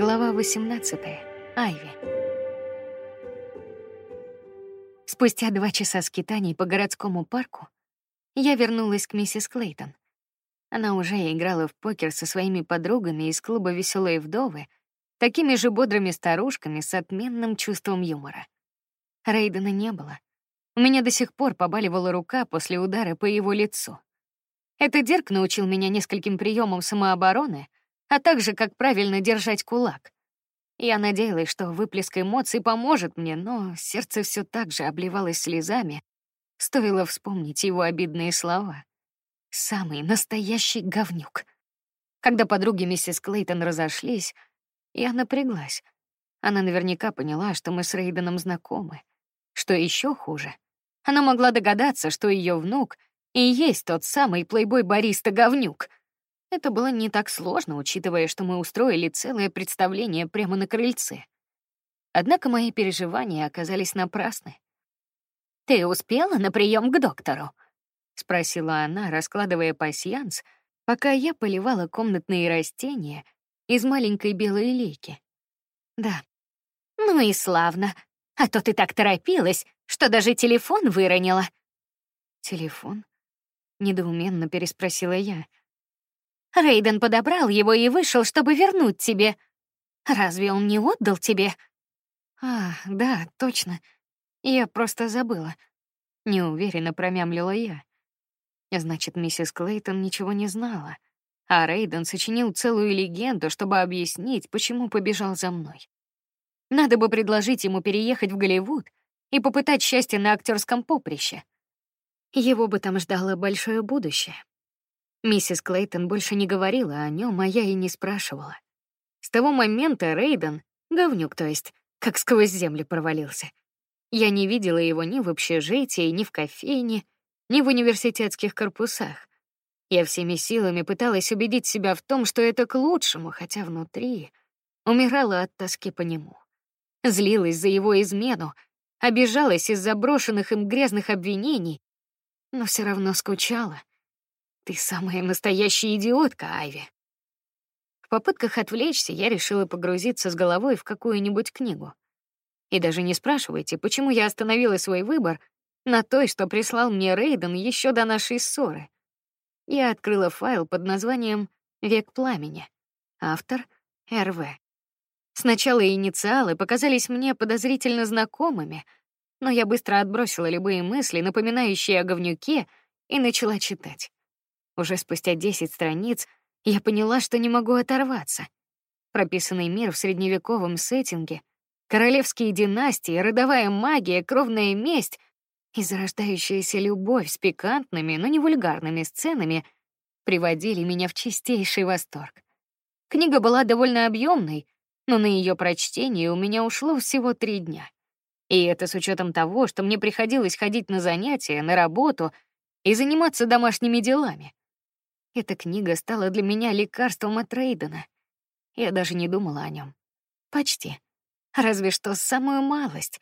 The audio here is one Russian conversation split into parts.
Глава 18. Айви. Спустя два часа скитаний по городскому парку я вернулась к миссис Клейтон. Она уже играла в покер со своими подругами из клуба Веселые вдовы, такими же бодрыми старушками с отменным чувством юмора. Рейдена не было. У меня до сих пор побаливала рука после удара по его лицу. Этот Дирк научил меня нескольким приемам самообороны — а также как правильно держать кулак. Я надеялась, что выплеск эмоций поможет мне, но сердце все так же обливалось слезами. Стоило вспомнить его обидные слова. Самый настоящий говнюк. Когда подруги миссис Клейтон разошлись, я напряглась. Она наверняка поняла, что мы с Рейденом знакомы. Что еще хуже, она могла догадаться, что ее внук и есть тот самый плейбой-бариста-говнюк — это было не так сложно, учитывая, что мы устроили целое представление прямо на крыльце. Однако мои переживания оказались напрасны. «Ты успела на прием к доктору?» — спросила она, раскладывая пасьянс, пока я поливала комнатные растения из маленькой белой лейки. «Да». «Ну и славно. А то ты так торопилась, что даже телефон выронила». «Телефон?» — недоуменно переспросила я. Рейден подобрал его и вышел, чтобы вернуть тебе. Разве он не отдал тебе? А, да, точно. Я просто забыла. Неуверенно промямлила я. Значит, миссис Клейтон ничего не знала, а Рейден сочинил целую легенду, чтобы объяснить, почему побежал за мной. Надо бы предложить ему переехать в Голливуд и попытать счастье на актерском поприще. Его бы там ждало большое будущее. Миссис Клейтон больше не говорила о нем, а я и не спрашивала. С того момента Рейден, говнюк, то есть, как сквозь землю провалился. Я не видела его ни в общежитии, ни в кофейне, ни в университетских корпусах. Я всеми силами пыталась убедить себя в том, что это к лучшему, хотя внутри умирала от тоски по нему. Злилась за его измену, обижалась из-за брошенных им грязных обвинений, но все равно скучала. Ты самая настоящая идиотка, Айви. В попытках отвлечься я решила погрузиться с головой в какую-нибудь книгу. И даже не спрашивайте, почему я остановила свой выбор на той, что прислал мне Рейден еще до нашей ссоры. Я открыла файл под названием «Век пламени». Автор — РВ. Сначала инициалы показались мне подозрительно знакомыми, но я быстро отбросила любые мысли, напоминающие о говнюке, и начала читать. Уже спустя десять страниц я поняла, что не могу оторваться. Прописанный мир в средневековом сеттинге, королевские династии, родовая магия, кровная месть и зарождающаяся любовь с пикантными, но не вульгарными сценами приводили меня в чистейший восторг. Книга была довольно объемной, но на ее прочтение у меня ушло всего три дня. И это с учетом того, что мне приходилось ходить на занятия, на работу и заниматься домашними делами. Эта книга стала для меня лекарством от Рейдена. Я даже не думала о нем. Почти. Разве что самую малость.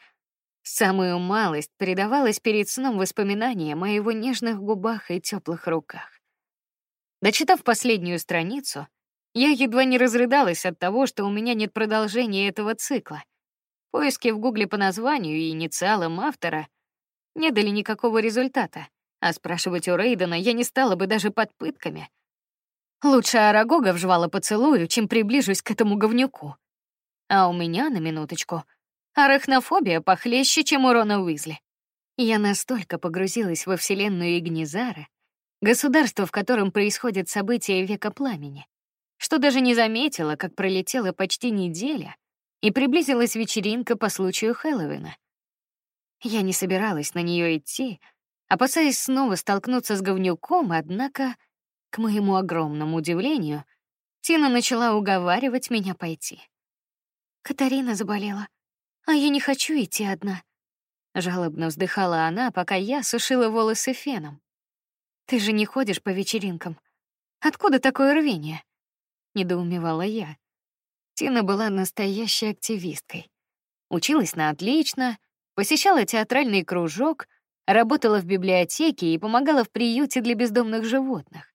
Самую малость передавалась перед сном воспоминания о моего нежных губах и теплых руках. Дочитав последнюю страницу, я едва не разрыдалась от того, что у меня нет продолжения этого цикла. Поиски в Гугле по названию и инициалам автора не дали никакого результата. А спрашивать у Рейдена я не стала бы даже под пытками. Лучше Арагога вжвала поцелую, чем приближусь к этому говнюку. А у меня, на минуточку, арахнофобия похлеще, чем у Рона Уизли. Я настолько погрузилась во вселенную Игнизара, государство, в котором происходят события века пламени, что даже не заметила, как пролетела почти неделя и приблизилась вечеринка по случаю Хэллоуина. Я не собиралась на нее идти, опасаясь снова столкнуться с говнюком, однако, к моему огромному удивлению, Тина начала уговаривать меня пойти. Катарина заболела, а я не хочу идти одна. Жалобно вздыхала она, пока я сушила волосы феном. Ты же не ходишь по вечеринкам. Откуда такое рвение? Недоумевала я. Тина была настоящей активисткой. Училась на отлично, посещала театральный кружок — работала в библиотеке и помогала в приюте для бездомных животных.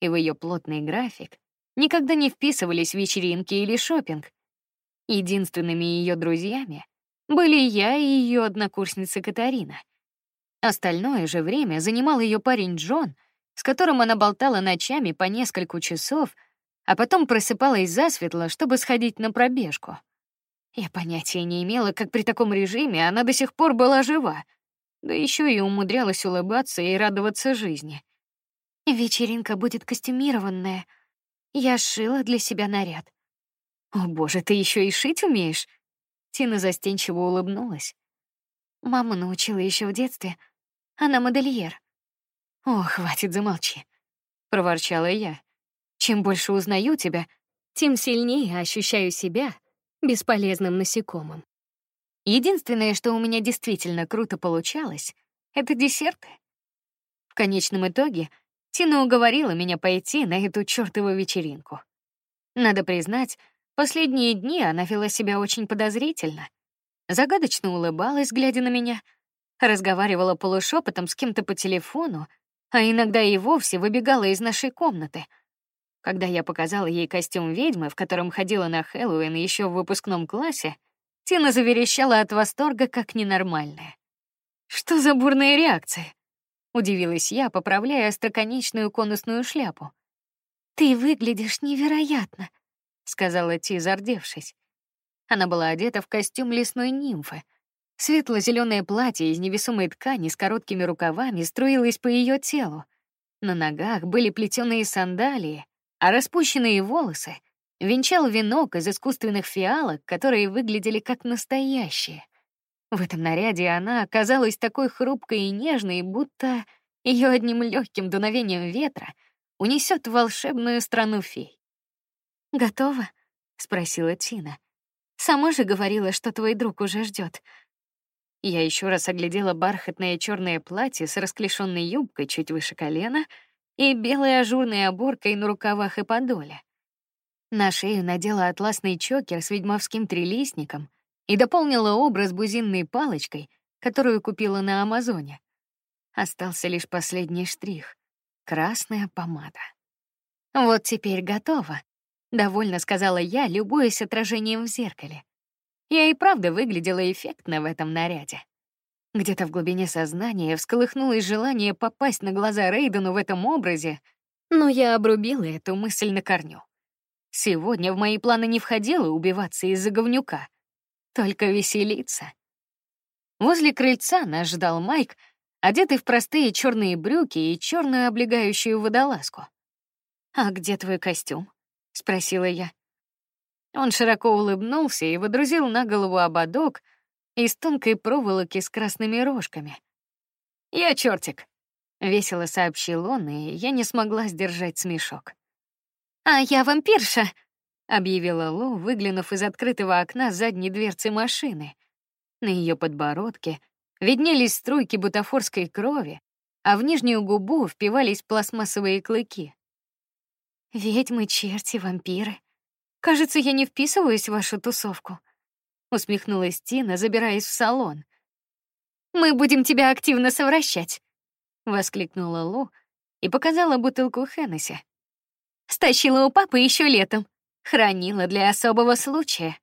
И в ее плотный график никогда не вписывались вечеринки или шопинг. Единственными ее друзьями были я и ее однокурсница Катарина. Остальное же время занимал ее парень Джон, с которым она болтала ночами по несколько часов, а потом просыпалась засветло, чтобы сходить на пробежку. Я понятия не имела, как при таком режиме она до сих пор была жива, да еще и умудрялась улыбаться и радоваться жизни. Вечеринка будет костюмированная. Я сшила для себя наряд. О боже, ты еще и шить умеешь? Тина застенчиво улыбнулась. Мама научила еще в детстве. Она модельер. О, хватит, замолчи, проворчала я. Чем больше узнаю тебя, тем сильнее ощущаю себя бесполезным насекомым. Единственное, что у меня действительно круто получалось, это десерты. В конечном итоге Тина уговорила меня пойти на эту чёртову вечеринку. Надо признать, последние дни она вела себя очень подозрительно. Загадочно улыбалась, глядя на меня, разговаривала полушепотом с кем-то по телефону, а иногда и вовсе выбегала из нашей комнаты. Когда я показала ей костюм ведьмы, в котором ходила на Хэллоуин еще в выпускном классе, Тина заверещала от восторга, как ненормальная. Что за бурная реакция? Удивилась я, поправляя остроконечную конусную шляпу. Ты выглядишь невероятно, сказала Ти, зардевшись. Она была одета в костюм лесной нимфы. Светло-зеленое платье из невесомой ткани с короткими рукавами струилось по ее телу. На ногах были плетеные сандалии, а распущенные волосы венчал венок из искусственных фиалок, которые выглядели как настоящие. В этом наряде она оказалась такой хрупкой и нежной, будто ее одним легким дуновением ветра унесет в волшебную страну фей. Готова? спросила Тина. Сама же говорила, что твой друг уже ждет. Я еще раз оглядела бархатное черное платье с расклешенной юбкой чуть выше колена и белой ажурной оборкой на рукавах и подоле. На шею надела атласный чокер с ведьмовским трилистником и дополнила образ бузинной палочкой, которую купила на Амазоне. Остался лишь последний штрих — красная помада. Вот теперь готово, довольно сказала я, любуясь отражением в зеркале. Я и правда выглядела эффектно в этом наряде. Где-то в глубине сознания всколыхнулось желание попасть на глаза Рейдену в этом образе, но я обрубила эту мысль на корню. Сегодня в мои планы не входило убиваться из-за говнюка, только веселиться. Возле крыльца нас ждал Майк, одетый в простые черные брюки и черную облегающую водолазку. А где твой костюм? спросила я. Он широко улыбнулся и водрузил на голову ободок из тонкой проволоки с красными рожками. Я чертик, весело сообщил он, и я не смогла сдержать смешок. А я вампирша, объявила Лу, выглянув из открытого окна задней дверцы машины. На ее подбородке виднелись струйки бутафорской крови, а в нижнюю губу впивались пластмассовые клыки. Ведьмы, черти, вампиры. Кажется, я не вписываюсь в вашу тусовку. Усмехнулась Тина, забираясь в салон. Мы будем тебя активно совращать, воскликнула Лу и показала бутылку Хеннесси. Стащила у папы еще летом. Хранила для особого случая.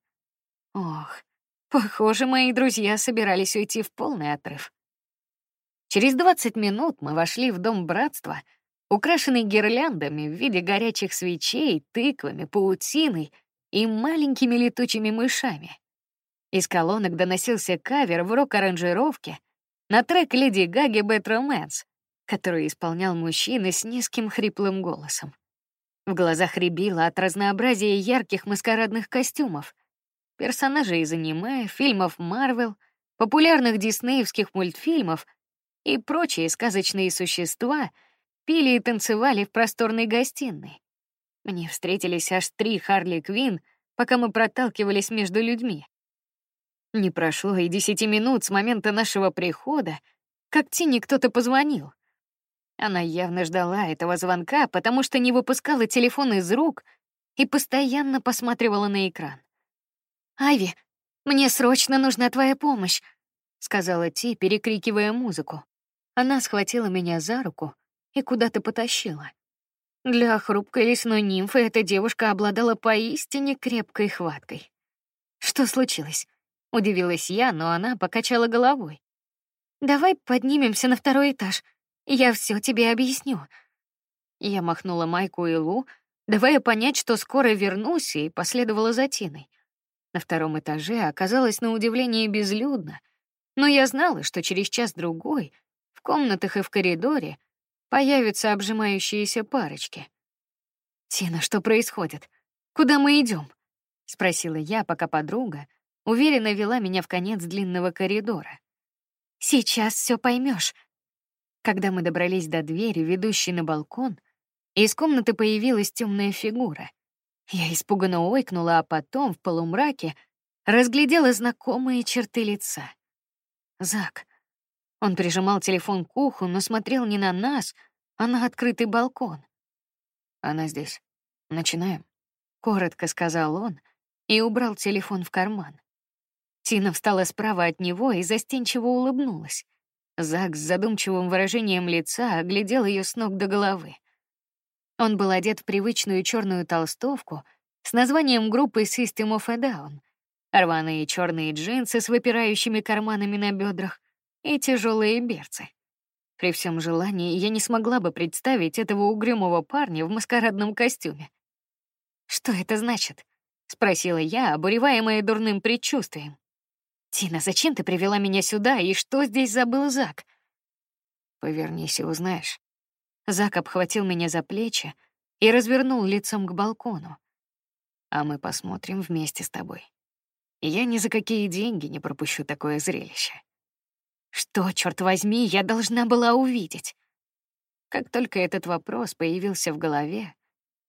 Ох, похоже, мои друзья собирались уйти в полный отрыв. Через двадцать минут мы вошли в дом братства, украшенный гирляндами в виде горячих свечей, тыквами, паутиной и маленькими летучими мышами. Из колонок доносился кавер в рок-аранжировке на трек Леди Гаги «Bad Romance», который исполнял мужчина с низким хриплым голосом. В глазах рябило от разнообразия ярких маскарадных костюмов, персонажей из аниме, фильмов Марвел, популярных диснеевских мультфильмов и прочие сказочные существа пили и танцевали в просторной гостиной. Мне встретились аж три Харли Квин, пока мы проталкивались между людьми. Не прошло и десяти минут с момента нашего прихода, как Тине кто-то позвонил. Она явно ждала этого звонка, потому что не выпускала телефон из рук и постоянно посматривала на экран. Айви, мне срочно нужна твоя помощь, сказала Ти, перекрикивая музыку. Она схватила меня за руку и куда-то потащила. Для хрупкой лесной нимфы эта девушка обладала поистине крепкой хваткой. Что случилось? Удивилась я, но она покачала головой. Давай поднимемся на второй этаж. Я все тебе объясню. Я махнула Майку и Лу, давая понять, что скоро вернусь, и последовала за Тиной. На втором этаже оказалось на удивление безлюдно, но я знала, что через час-другой в комнатах и в коридоре появятся обжимающиеся парочки. «Тина, что происходит? Куда мы идем? спросила я, пока подруга уверенно вела меня в конец длинного коридора. «Сейчас все поймешь. Когда мы добрались до двери, ведущей на балкон, из комнаты появилась темная фигура. Я испуганно ойкнула, а потом в полумраке разглядела знакомые черты лица. Зак. Он прижимал телефон к уху, но смотрел не на нас, а на открытый балкон. Она здесь. Начинаем, коротко сказал он и убрал телефон в карман. Тина встала справа от него и застенчиво улыбнулась. Зак с задумчивым выражением лица оглядел ее с ног до головы. Он был одет в привычную черную толстовку с названием группы System of a Down, рваные черные джинсы с выпирающими карманами на бедрах и тяжелые берцы. При всем желании я не смогла бы представить этого угрюмого парня в маскарадном костюме. Что это значит? спросила я, обуреваемая дурным предчувствием. Тина, зачем ты привела меня сюда и что здесь забыл Зак? Повернись и узнаешь. Зак обхватил меня за плечи и развернул лицом к балкону. А мы посмотрим вместе с тобой. Я ни за какие деньги не пропущу такое зрелище. Что, черт возьми, я должна была увидеть? Как только этот вопрос появился в голове,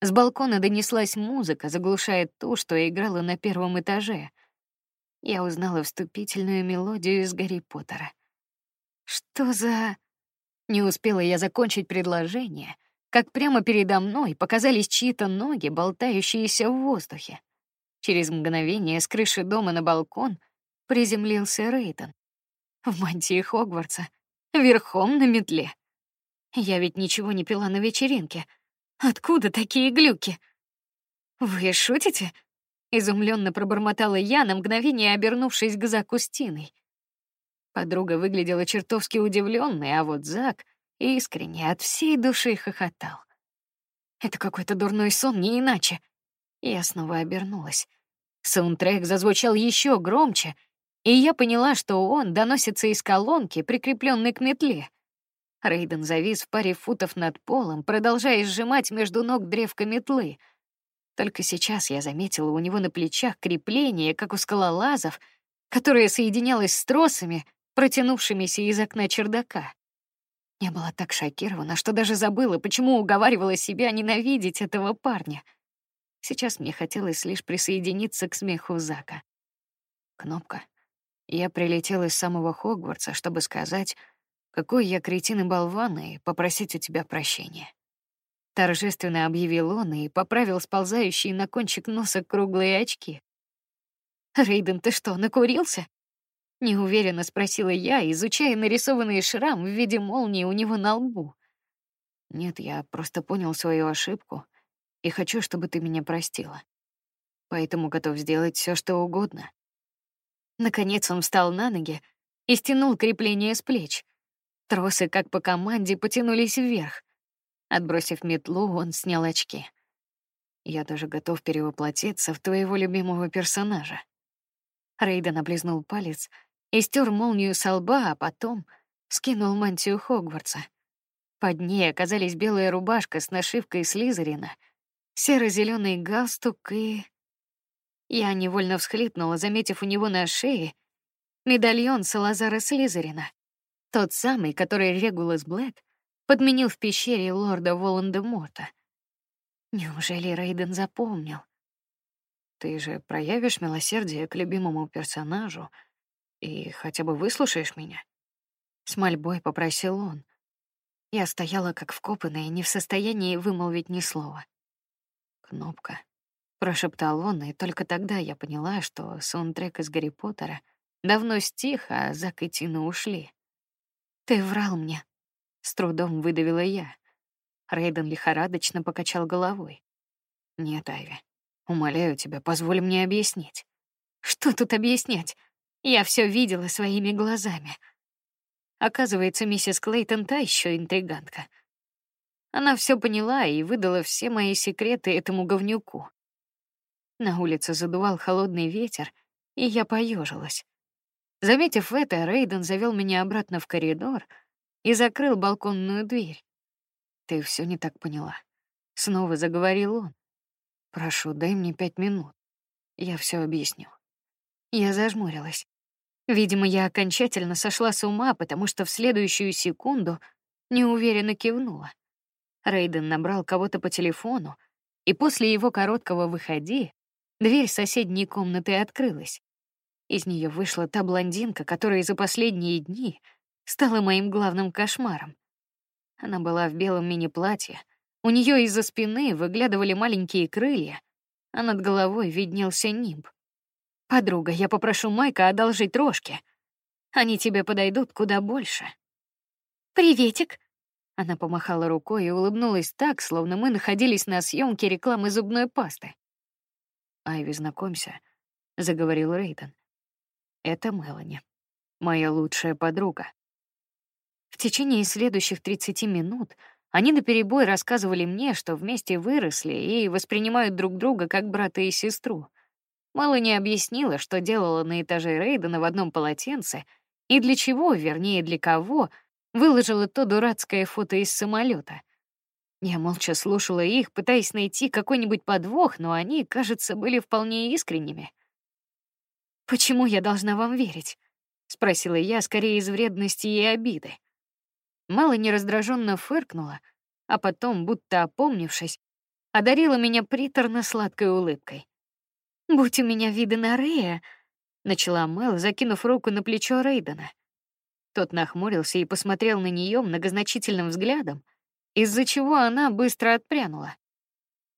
с балкона донеслась музыка, заглушая ту, что играла на первом этаже. Я узнала вступительную мелодию из Гарри Поттера. Что за... Не успела я закончить предложение, как прямо передо мной показались чьи-то ноги, болтающиеся в воздухе. Через мгновение с крыши дома на балкон приземлился Рейтон. В мантии Хогвартса, верхом на метле. Я ведь ничего не пила на вечеринке. Откуда такие глюки? Вы шутите? Изумленно пробормотала я на мгновение, обернувшись к Заку Стиной. Подруга выглядела чертовски удивленной, а вот Зак искренне от всей души хохотал. Это какой-то дурной сон, не иначе. Я снова обернулась. Саундтрек зазвучал еще громче, и я поняла, что он доносится из колонки, прикрепленной к метле. Рейден завис в паре футов над полом, продолжая сжимать между ног древко метлы. Только сейчас я заметила у него на плечах крепление, как у скалолазов, которое соединялось с тросами, протянувшимися из окна чердака. Я была так шокирована, что даже забыла, почему уговаривала себя ненавидеть этого парня. Сейчас мне хотелось лишь присоединиться к смеху Зака. Кнопка. Я прилетела из самого Хогвартса, чтобы сказать, какой я кретин и болван, и попросить у тебя прощения. Торжественно объявил он и поправил сползающие на кончик носа круглые очки. Рейден, ты что, накурился? Неуверенно спросила я, изучая нарисованный шрам в виде молнии у него на лбу. Нет, я просто понял свою ошибку и хочу, чтобы ты меня простила. Поэтому готов сделать все, что угодно. Наконец он встал на ноги и стянул крепление с плеч. Тросы, как по команде, потянулись вверх. Отбросив метлу, он снял очки. Я даже готов перевоплотиться в твоего любимого персонажа. Рейден облизнул палец и стер молнию со лба, а потом скинул мантию Хогвартса. Под ней оказались белая рубашка с нашивкой Слизерина, серо-зеленый галстук и... Я невольно всхлипнула, заметив у него на шее медальон Салазара Слизерина, тот самый, который Регулус Блэк подменил в пещере лорда Волан-де-Морта. Неужели Рейден запомнил? Ты же проявишь милосердие к любимому персонажу, и хотя бы выслушаешь меня. С мольбой попросил он. Я стояла как вкопанная, не в состоянии вымолвить ни слова. Кнопка. Прошептал он, и только тогда я поняла, что саундтрек из Гарри Поттера давно стих, а Зак и Тина ушли. Ты врал мне. С трудом выдавила я. Рейден лихорадочно покачал головой. Нет, Айви. Умоляю тебя, позволь мне объяснить. Что тут объяснять? Я все видела своими глазами. Оказывается, миссис Клейтон та еще интригантка. Она все поняла и выдала все мои секреты этому говнюку. На улице задувал холодный ветер, и я поежилась. Заметив это, Рейден завел меня обратно в коридор и закрыл балконную дверь. Ты все не так поняла. Снова заговорил он. Прошу, дай мне пять минут. Я все объясню. Я зажмурилась. Видимо, я окончательно сошла с ума, потому что в следующую секунду неуверенно кивнула. Рейден набрал кого-то по телефону, и после его короткого выходи дверь соседней комнаты открылась. Из нее вышла та блондинка, которая за последние дни стала моим главным кошмаром. Она была в белом мини-платье, у нее из-за спины выглядывали маленькие крылья, а над головой виднелся нимб. Подруга, я попрошу Майка одолжить рожки. Они тебе подойдут куда больше. Приветик, она помахала рукой и улыбнулась так, словно мы находились на съемке рекламы зубной пасты. Айви, знакомься, заговорил Рейтон. Это Мелани, моя лучшая подруга. В течение следующих 30 минут они наперебой рассказывали мне, что вместе выросли и воспринимают друг друга как брата и сестру. Мелани объяснила, что делала на этаже Рейдена в одном полотенце и для чего, вернее, для кого выложила то дурацкое фото из самолета. Я молча слушала их, пытаясь найти какой-нибудь подвох, но они, кажется, были вполне искренними. Почему я должна вам верить? спросила я, скорее из вредности и обиды. Мало не раздраженно фыркнула, а потом, будто опомнившись, одарила меня приторно-сладкой улыбкой. Будь у меня виды на Рея, начала Мэл, закинув руку на плечо Рейдена. Тот нахмурился и посмотрел на нее многозначительным взглядом, из-за чего она быстро отпрянула.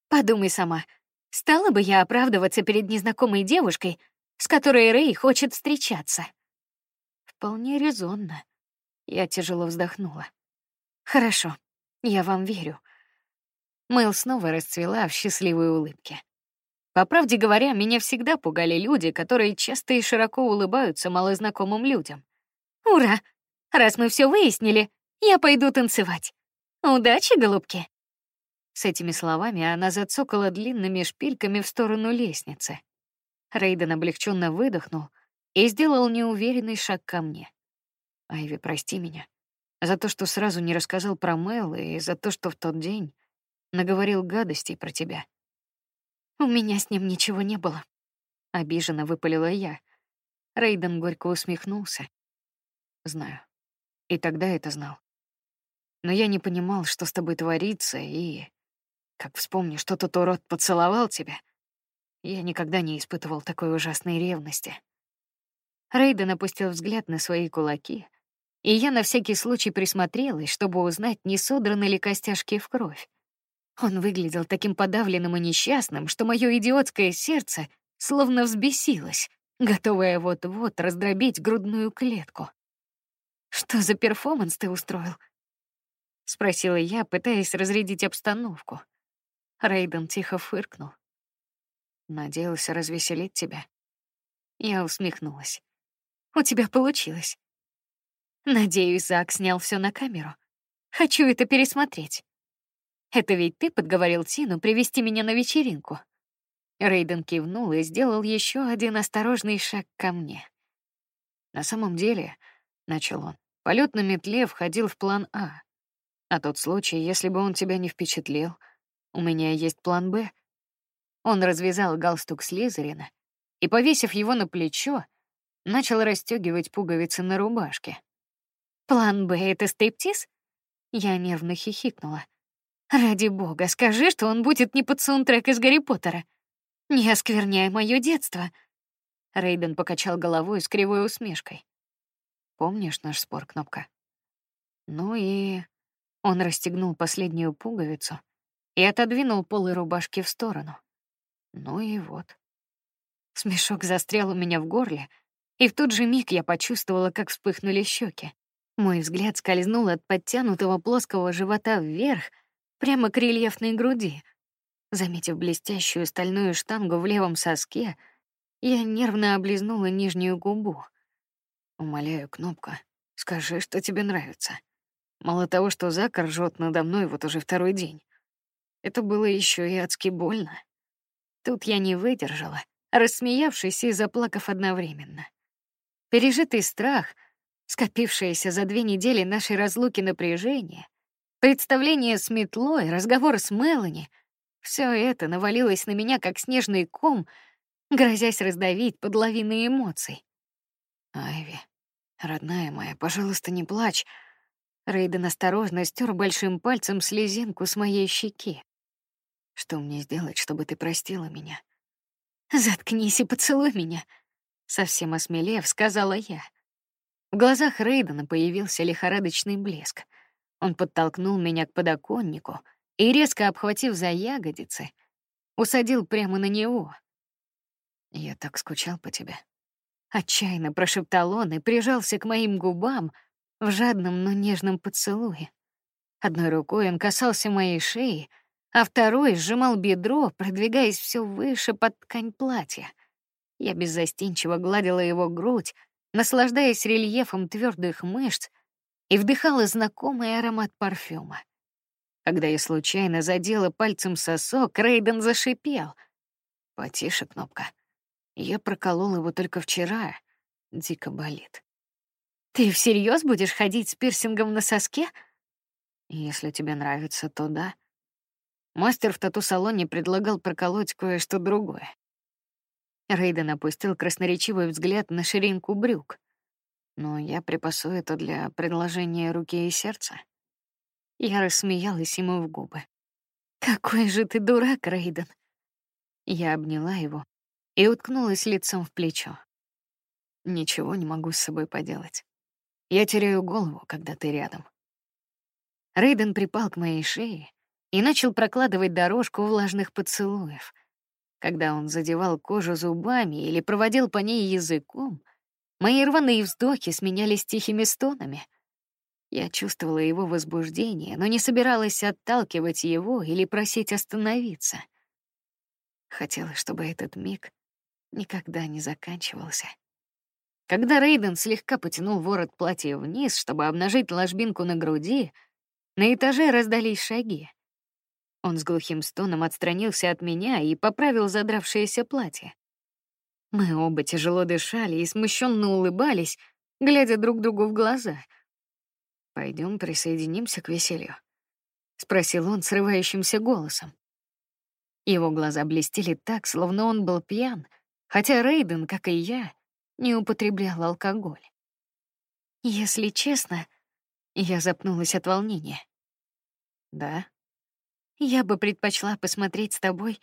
Подумай сама, стала бы я оправдываться перед незнакомой девушкой, с которой Рэй хочет встречаться? Вполне резонно. Я тяжело вздохнула. Хорошо, я вам верю. Мэл снова расцвела в счастливой улыбке. По правде говоря, меня всегда пугали люди, которые часто и широко улыбаются малознакомым людям. Ура! Раз мы все выяснили, я пойду танцевать. Удачи, голубки. С этими словами она зацокала длинными шпильками в сторону лестницы. Рейден облегченно выдохнул и сделал неуверенный шаг ко мне. Айви, прости меня за то, что сразу не рассказал про Мэл и за то, что в тот день наговорил гадостей про тебя. У меня с ним ничего не было. Обиженно выпалила я. Рейден горько усмехнулся. Знаю. И тогда это знал. Но я не понимал, что с тобой творится, и... Как вспомню, что тот урод поцеловал тебя, я никогда не испытывал такой ужасной ревности. Рейден опустил взгляд на свои кулаки, и я на всякий случай присмотрелась, чтобы узнать, не содраны ли костяшки в кровь. Он выглядел таким подавленным и несчастным, что мое идиотское сердце словно взбесилось, готовое вот-вот раздробить грудную клетку. Что за перформанс ты устроил? спросила я, пытаясь разрядить обстановку. Рейден тихо фыркнул. Надеялся развеселить тебя. Я усмехнулась. У тебя получилось. Надеюсь, Зак снял все на камеру. Хочу это пересмотреть. Это ведь ты подговорил Тину привести меня на вечеринку. Рейден кивнул и сделал еще один осторожный шаг ко мне. На самом деле, начал он, Полет на метле входил в план А. А тот случай, если бы он тебя не впечатлил, у меня есть план Б. Он развязал галстук Слизерина и, повесив его на плечо, начал расстегивать пуговицы на рубашке. План Б — это стриптиз? Я нервно хихикнула. Ради бога, скажи, что он будет не под саундтрек из Гарри Поттера. Не оскверняй мое детство. Рейден покачал головой с кривой усмешкой. Помнишь наш спор, кнопка? Ну и он расстегнул последнюю пуговицу и отодвинул полы рубашки в сторону. Ну и вот. Смешок застрял у меня в горле, и в тот же миг я почувствовала, как вспыхнули щеки. Мой взгляд скользнул от подтянутого плоского живота вверх, прямо к рельефной груди. Заметив блестящую стальную штангу в левом соске, Я нервно облизнула нижнюю губу. Умоляю, кнопка, скажи, что тебе нравится. Мало того, что Зак ржет надо мной вот уже второй день. Это было еще и адски больно. Тут я не выдержала, рассмеявшись и заплакав одновременно. Пережитый страх, скопившееся за две недели нашей разлуки напряжение, представление с метлой, разговор с Мелани — все это навалилось на меня, как снежный ком, грозясь раздавить под лавиной эмоций. Айви, родная моя, пожалуйста, не плачь. Рейден осторожно стер большим пальцем слезинку с моей щеки. Что мне сделать, чтобы ты простила меня? Заткнись и поцелуй меня, совсем осмелев, сказала я. В глазах Рейдена появился лихорадочный блеск. Он подтолкнул меня к подоконнику и резко обхватив за ягодицы, усадил прямо на него. Я так скучал по тебе. Отчаянно прошептал он и прижался к моим губам в жадном, но нежном поцелуе. Одной рукой он касался моей шеи, а второй сжимал бедро, продвигаясь все выше под ткань платья. Я беззастенчиво гладила его грудь, наслаждаясь рельефом твердых мышц и вдыхала знакомый аромат парфюма. Когда я случайно задела пальцем сосок, Рейден зашипел. «Потише, кнопка. Я проколол его только вчера. Дико болит». «Ты всерьез будешь ходить с пирсингом на соске?» «Если тебе нравится, то да», Мастер в тату-салоне предлагал проколоть кое-что другое. Рейден опустил красноречивый взгляд на ширинку брюк. Но я припасу это для предложения руки и сердца. Я рассмеялась ему в губы. Какой же ты дурак, Рейден. Я обняла его и уткнулась лицом в плечо. Ничего не могу с собой поделать. Я теряю голову, когда ты рядом. Рейден припал к моей шее, и начал прокладывать дорожку влажных поцелуев. Когда он задевал кожу зубами или проводил по ней языком, мои рваные вздохи сменялись тихими стонами. Я чувствовала его возбуждение, но не собиралась отталкивать его или просить остановиться. Хотела, чтобы этот миг никогда не заканчивался. Когда Рейден слегка потянул ворот платья вниз, чтобы обнажить ложбинку на груди, на этаже раздались шаги. Он с глухим стоном отстранился от меня и поправил задравшееся платье. Мы оба тяжело дышали и смущенно улыбались, глядя друг другу в глаза. Пойдем присоединимся к веселью, спросил он срывающимся голосом. Его глаза блестели так, словно он был пьян, хотя Рейден, как и я, не употреблял алкоголь. Если честно, я запнулась от волнения. Да, я бы предпочла посмотреть с тобой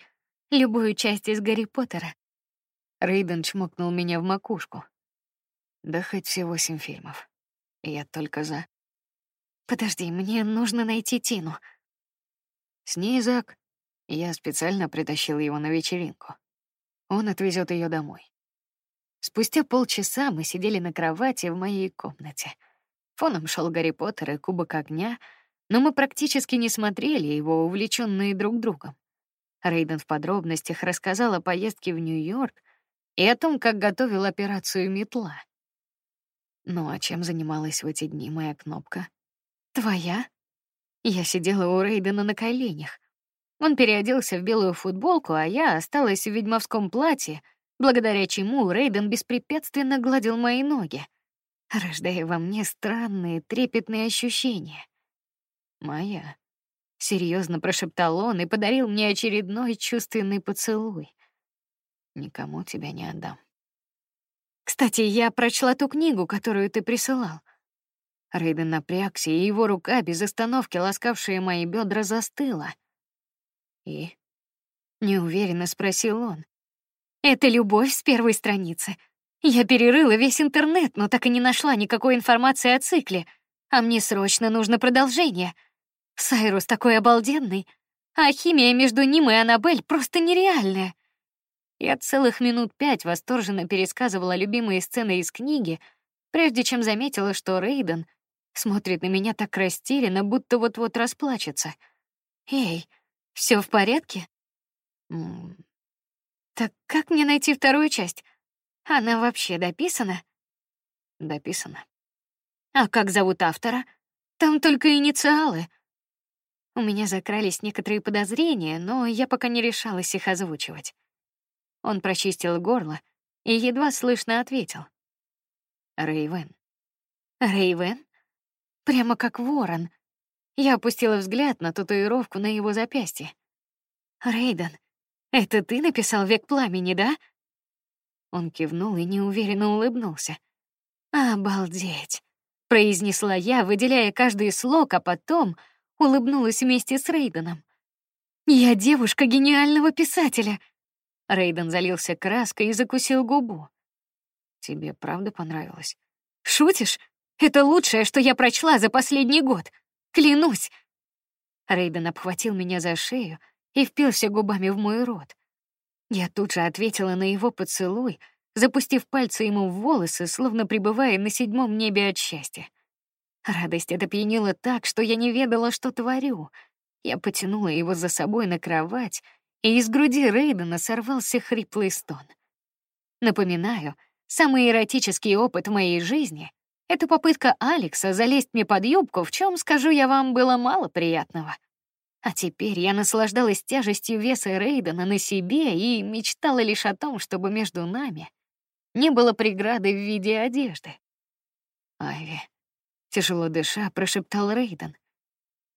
любую часть из Гарри Поттера. Рейден чмокнул меня в макушку. Да хоть все восемь фильмов. Я только за. Подожди, мне нужно найти Тину. С ней Зак. Я специально притащил его на вечеринку. Он отвезет ее домой. Спустя полчаса мы сидели на кровати в моей комнате. Фоном шел Гарри Поттер и Кубок огня — но мы практически не смотрели его, увлеченные друг другом. Рейден в подробностях рассказал о поездке в Нью-Йорк и о том, как готовил операцию метла. Ну а чем занималась в эти дни моя кнопка? Твоя? Я сидела у Рейдена на коленях. Он переоделся в белую футболку, а я осталась в ведьмовском платье, благодаря чему Рейден беспрепятственно гладил мои ноги, рождая во мне странные трепетные ощущения. Моя. Серьезно прошептал он и подарил мне очередной чувственный поцелуй. Никому тебя не отдам. Кстати, я прочла ту книгу, которую ты присылал. Рейден напрягся, и его рука, без остановки ласкавшая мои бедра, застыла. И неуверенно спросил он: "Это любовь с первой страницы. Я перерыла весь интернет, но так и не нашла никакой информации о цикле, а мне срочно нужно продолжение". Сайрус такой обалденный, а химия между ним и Анабель просто нереальная. Я целых минут пять восторженно пересказывала любимые сцены из книги, прежде чем заметила, что Рейден смотрит на меня так растерянно, будто вот-вот расплачется. Эй, все в порядке? М так как мне найти вторую часть? Она вообще дописана? Дописана. А как зовут автора? Там только инициалы. У меня закрались некоторые подозрения, но я пока не решалась их озвучивать. Он прочистил горло и едва слышно ответил: Рейвен. Рейвен? Прямо как ворон. Я опустила взгляд на татуировку на его запястье. Рейден, это ты написал век пламени, да? Он кивнул и неуверенно улыбнулся. Обалдеть, произнесла я, выделяя каждый слог, а потом улыбнулась вместе с Рейденом. Я девушка гениального писателя. Рейден залился краской и закусил губу. Тебе правда понравилось? Шутишь? Это лучшее, что я прочла за последний год. Клянусь. Рейден обхватил меня за шею и впился губами в мой рот. Я тут же ответила на его поцелуй, запустив пальцы ему в волосы, словно пребывая на седьмом небе от счастья. Радость это пьянила так, что я не ведала, что творю. Я потянула его за собой на кровать, и из груди Рейдена сорвался хриплый стон. Напоминаю, самый эротический опыт моей жизни — это попытка Алекса залезть мне под юбку, в чем, скажу я вам, было мало приятного. А теперь я наслаждалась тяжестью веса Рейдена на себе и мечтала лишь о том, чтобы между нами не было преграды в виде одежды. Айви, тяжело дыша, прошептал Рейден.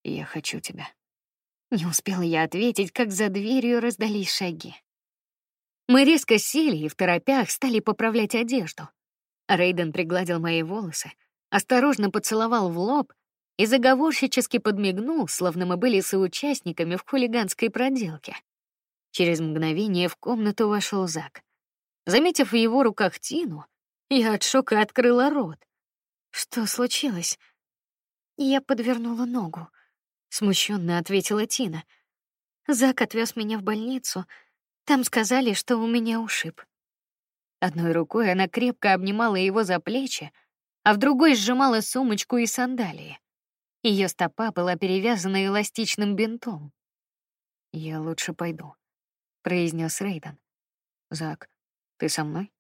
Я хочу тебя. Не успела я ответить, как за дверью раздались шаги. Мы резко сели и в торопях стали поправлять одежду. Рейден пригладил мои волосы, осторожно поцеловал в лоб и заговорщически подмигнул, словно мы были соучастниками в хулиганской проделке. Через мгновение в комнату вошел Зак. Заметив в его руках Тину, я от шока открыла рот. Что случилось? Я подвернула ногу смущенно ответила Тина. Зак отвез меня в больницу. Там сказали, что у меня ушиб. Одной рукой она крепко обнимала его за плечи, а в другой сжимала сумочку и сандалии. Ее стопа была перевязана эластичным бинтом. Я лучше пойду, произнес Рейден. Зак, ты со мной?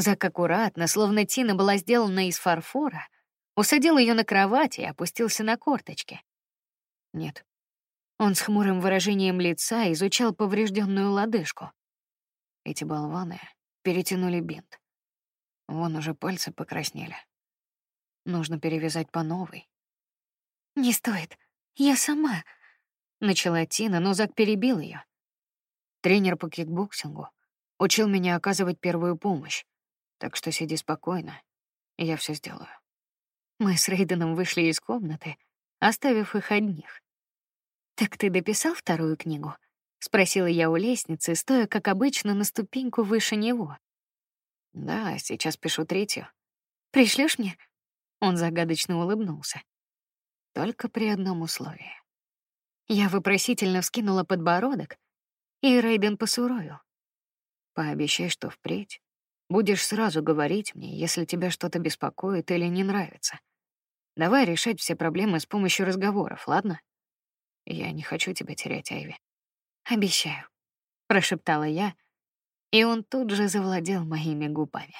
Зак аккуратно, словно Тина была сделана из фарфора, усадил ее на кровать и опустился на корточки. Нет. Он с хмурым выражением лица изучал поврежденную лодыжку. Эти болваны перетянули бинт. Вон уже пальцы покраснели. Нужно перевязать по новой. Не стоит. Я сама. Начала Тина, но Зак перебил ее. Тренер по кикбоксингу учил меня оказывать первую помощь, так что сиди спокойно, я все сделаю. Мы с Рейденом вышли из комнаты, оставив их одних. Так ты дописал вторую книгу? спросила я у лестницы, стоя как обычно на ступеньку выше него. Да, сейчас пишу третью. Пришлешь мне? Он загадочно улыбнулся. Только при одном условии. Я вопросительно вскинула подбородок, и Рейден посуровил. Пообещай, что впредь будешь сразу говорить мне, если тебя что-то беспокоит или не нравится. Давай решать все проблемы с помощью разговоров, ладно? Я не хочу тебя терять, Айви. Обещаю, прошептала я, и он тут же завладел моими губами.